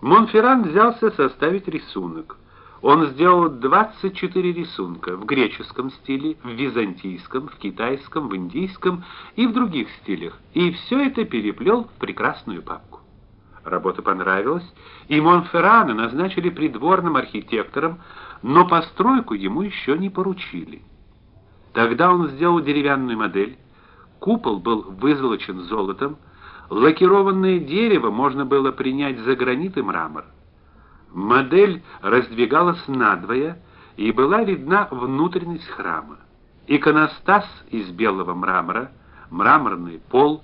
Монферран взялся составить рисунок. Он сделал 24 рисунка в греческом стиле, в византийском, в китайском, в индийском и в других стилях, и все это переплел в прекрасную папку. Работа понравилась, и Монферрана назначили придворным архитектором, но постройку ему еще не поручили. Тогда он сделал деревянную модель. Купол был вызолочен золотом, лакированное дерево можно было принять за гранит и мрамор. Модель раздвигалась надвое, и была видна внутренность храма. Иконостас из белого мрамора, мраморный пол,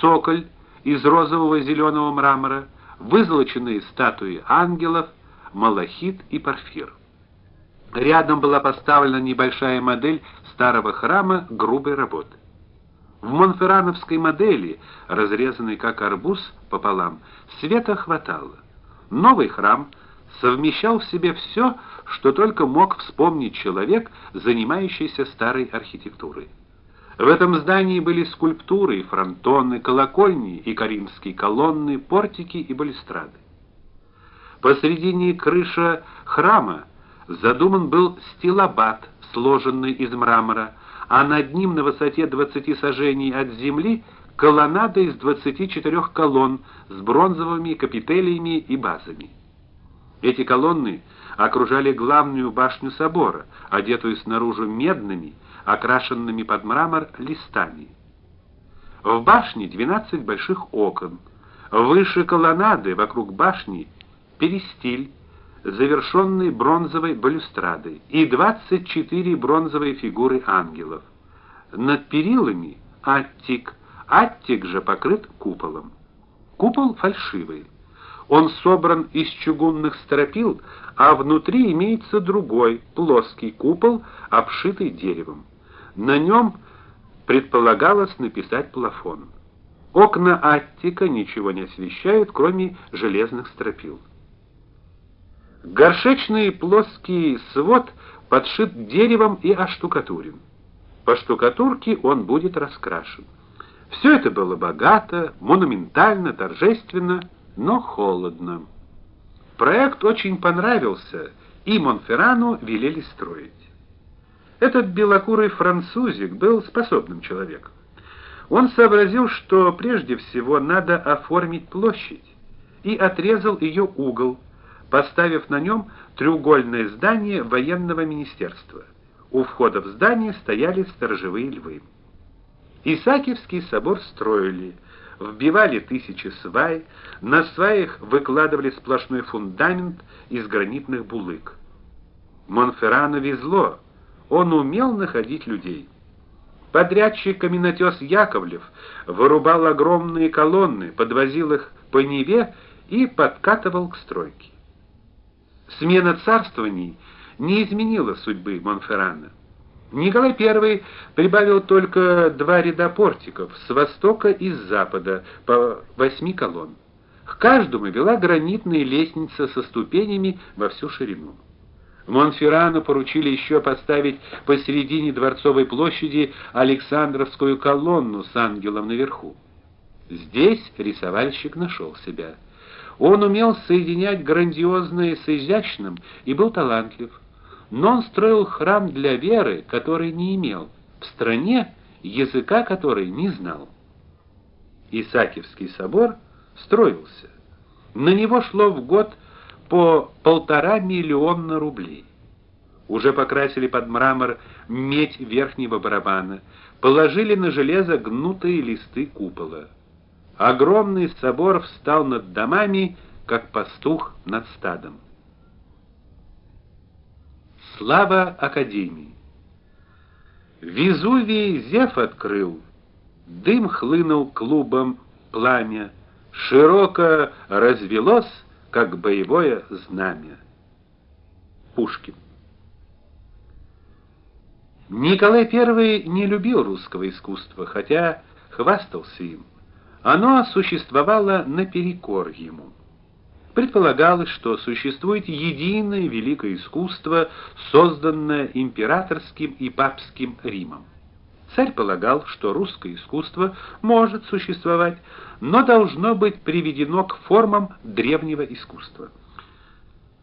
соколь из розового зеленого мрамора, вызолоченные статуи ангелов, малахит и порфир. Рядом была поставлена небольшая модель старого храма грубой работы. В монферрановской модели, разрезанной как арбуз пополам, света хватало. Новый храм совмещал в себе все, что только мог вспомнить человек, занимающийся старой архитектурой. В этом здании были скульптуры, фронтоны, колокольни и коринфские колонны, портики и балюстрады. Посредине крыша храма задуман был стилобат, сложенный из мрамора, а над ним на высоте 20 саженей от земли колоннада из 24 колонн с бронзовыми капителями и базами. Эти колонны окружали главную башню собора, одетую снаружи медными, окрашенными под мрамор листами. В башне 12 больших окон. Выше колоннады, вокруг башни, перистиль, завершенный бронзовой балюстрадой, и 24 бронзовые фигуры ангелов. Над перилами аттик, аттик же покрыт куполом. Купол фальшивый. Он собран из чугунных стропил, а внутри имеется другой, плоский купол, обшитый деревом. На нем предполагалось написать плафон. Окна аттика ничего не освещают, кроме железных стропил. Горшечный плоский свод подшит деревом и оштукатурен. По штукатурке он будет раскрашен. Все это было богато, монументально, торжественно, но холодно. Проект очень понравился, и Монферрану велели строить. Этот белокурый французик был способным человеком. Он сообразил, что прежде всего надо оформить площадь, и отрезал ее угол поставив на нем треугольное здание военного министерства. У входа в здание стояли сторожевые львы. Исаакиевский собор строили, вбивали тысячи свай, на сваях выкладывали сплошной фундамент из гранитных булык. Монферрану везло, он умел находить людей. Подрядчик каменотес Яковлев вырубал огромные колонны, подвозил их по Неве и подкатывал к стройке. Смена царствований не изменила судьбы Монферрана. Николай I прибавил только два ряда портиков с востока и с запада по восьми колонн. К каждому вела гранитная лестница со ступенями во всю ширину. Монферрану поручили еще поставить посередине дворцовой площади Александровскую колонну с ангелом наверху. Здесь рисовальщик нашел себя. Он умел соединять грандиозное с изящным и был талантлив. Но он строил храм для веры, который не имел, в стране, языка которой не знал. Исаакиевский собор строился. На него шло в год по полтора миллиона рублей. Уже покрасили под мрамор медь верхнего барабана, положили на железо гнутые листы купола. Огромный собор встал над домами, как пастух над стадом. Слава академии. Везувий Зев открыл, дым хлынул клубом пламя, широко развелось, как боевое знамя. Пушкин. Николай I не любил русского искусства, хотя хвастался им. Оно существовало наперекор ему. Предполагалось, что существует единое великое искусство, созданное императорским и папским Римом. Царь полагал, что русское искусство может существовать, но должно быть приведено к формам древнего искусства.